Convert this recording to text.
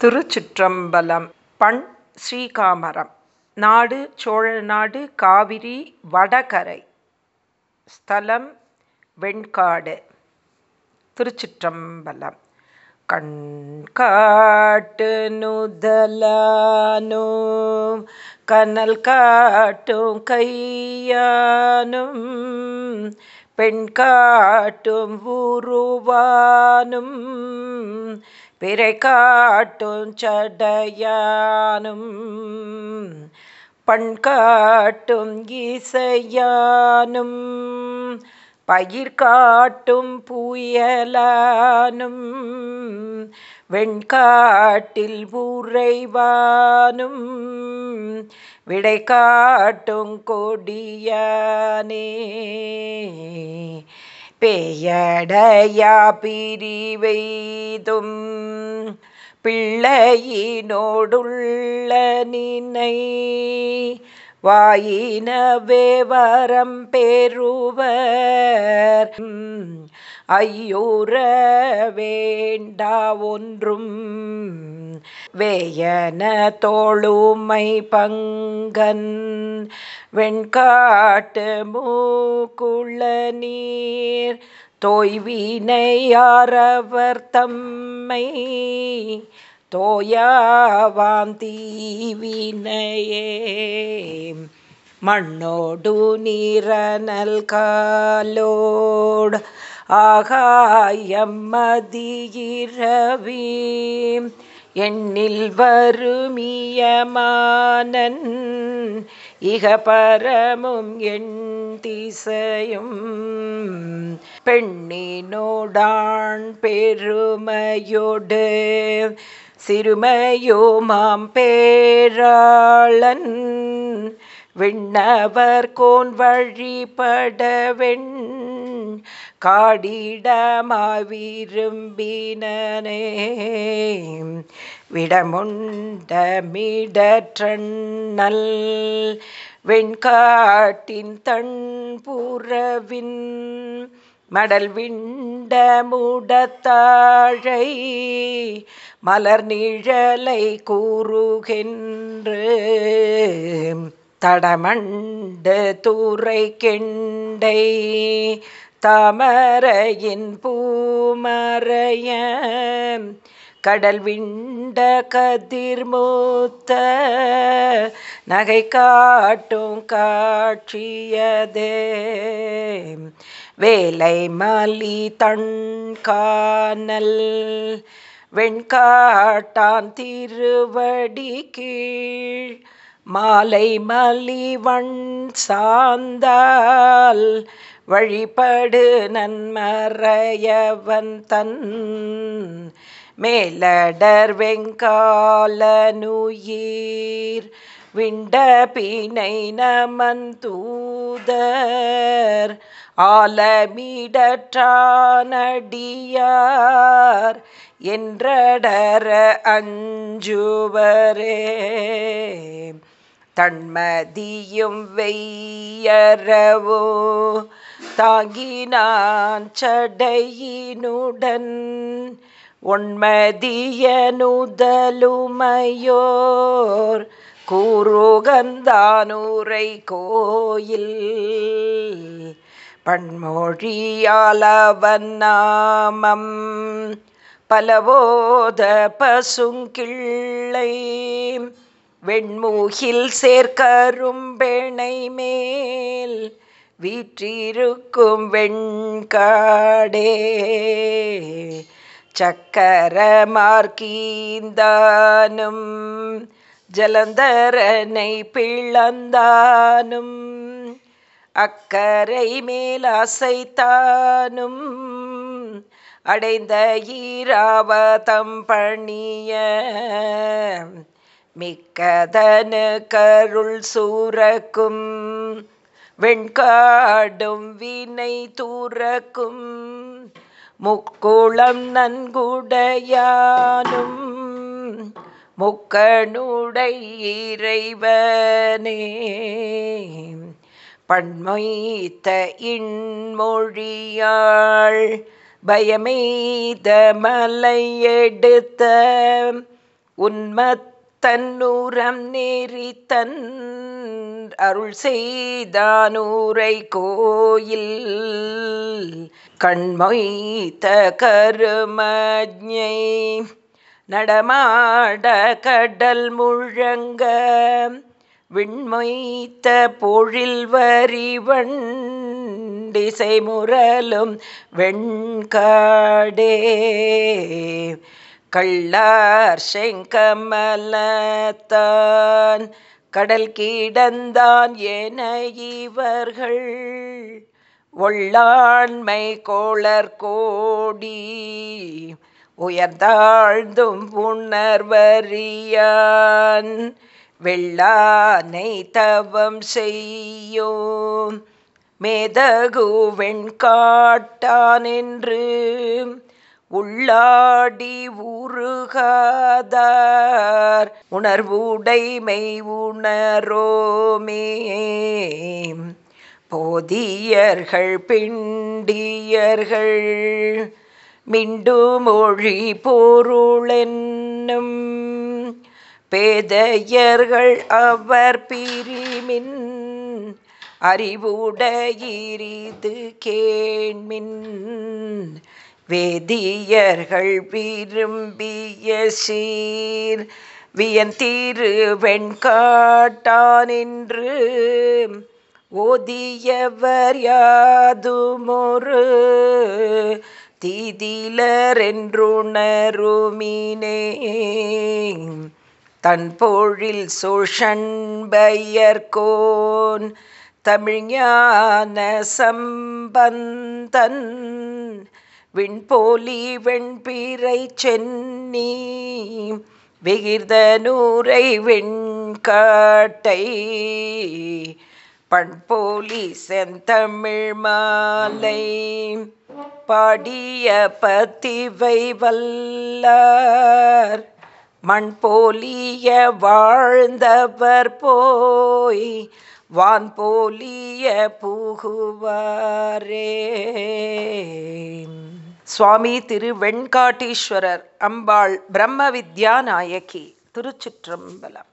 திருச்சிற்றம்பலம் பண் ஸ்ரீகாமரம் நாடு சோழநாடு காவிரி வடகரை ஸ்தலம் வெண்காடு திருச்சிற்றம்பலம். கண்காட்டு நுதலானும் கனல் காட்டும் கையானும் பெண் காட்டும் உருவானும் பிறை காட்டும் சடையானும் பண் காட்டும் இசையானும். பயிர்காட்டும் புயலானும் வெண்காட்டில் உறைவானும் விடை காட்டும் கொடியானே. பேயடையா பிரிவைதும் பிள்ளையினோடுள்ள நினை வாயினவே வரம் பெறுவர். ஐயோர வேண்டா ஒன்றும் வேயன தோளுமை பங்கன் வெண்காட்டு மூக்குள்ள நீர் தோய்வினையாரவர் தம்மை தோயாவாம் தீவினையே மண்ணோடு நீரனல் காலோடு ஆகாயம் மதியிரவி எண்ணில் வருமியமானன் இக பரமும் எண் திசையும். பெண்ணினோடான் பெருமையோடு சிறுமையோ மாம் பேராளன். விண்ணவர் கோன் வழிபடவெண் காடிடமாவிரும்பினனே. விடமுண்ட மிடற்றண்ணல் வெண்காட்டின் தன் புறவின் மடல் விண்ட முடத்தாழை மலர் நிழலை கூறுகின்று. தடமண்டு தூரை கெண்டை தாமரையின் பூமறைய கடல் விண்ட கதிர் மூத்த நகை காட்டும் காட்சியதே. வேலை மலி தன் கானல் வெண்காட்டான் திருவடி கீழ். மாலை மலிவண் சாந்தால் வழிபடு நன்மறையவன் தன் மேலடர் வெங்காலனுயீர் விண்ட பிணை நமன் தூதர் ஆலமிடற்றானடியார் என்றடர அஞ்சுவரே. தன்மதியும் வெய்யறவோ தாங்கினான் சடையினுடன் ஒன்மதியனுதலுமையோர் கூறுகந்தானூரை கோயில். பன்மொழியாலவன் நாமம் பலவோத பசுங்கிள்ளை. வெண்மூகில் சேர்க்கரும்பெணை மேல் வீற்றிருக்கும் வெண்காடே. சக்கரமார்க்கீந்தானும் ஜலந்தரனை பிளந்தானும் அக்கரை மேல் அசைத்தானும் அடைந்த ஈராவதம் பணிய மிக்கதனு கருள் சூரக்கும் வெண்காடும் வினை தூரக்கும் முக்குளம் நன்குடையானும் முக்கணுடை இறைவனே. பண்மொய்த்த இன்மொழியாள் பயமெய்த மலையெடுத்த உன்மத்தன்னுரம் நெறித்தன் அருள் செய்தானூரை கோயில். கண்மொய்த்த கருமஜை நடமாட கடல் முழங்க. விண்மொய்த்த பொழில் வரிவண் திசை முரலும் வெண்காடே. கள்ளார் செங்கமலத்தான் கடல் கீடந்தான் என இவர்கள். ஒள்ளாண்மை கோளர் கோடி உயர்ந்தாழ்ந்தும் புணர்வரியான் வெள்ளானை தவம் செய்யும். மேதகு வெண்காட்டான் என்று உள்ளாடி உருகாதார். உணர்வுடைமை உணரோமே. போதியர்கள் பிண்டியர்கள். மிண்டு மொழி பொருளென்னும் பேதையர்கள் அவர் பிரிமின். அறிவுடையிரிது கேண்மின். வேதியர்கள் விரும்பிய சீர். வியந்தீரு வெண்காட்டானின்று ஓதியவர் யாதுமொரு. தீதிலரென்றுணருமினே. தன் பொழில் சோஷன்பயர்கோன் தமிழ்ஞான சம்பந்தன் விண்போலி வெண்பீரை சென்னி வெகிர்த நூரை வெண்காட்டை பண்போலி செந்தமிழ் மாலை பாடிய பத்திவை வல்லார். மண் போலிய வாழ்ந்தவர் போய் வான் போலிய புகுவாரே. சுவாமி திரு வெண்காட்டீஸ்வரர் அம்பாள் பிரம்ம வித்யா நாயகி திருச்சிற்றம்பலம்.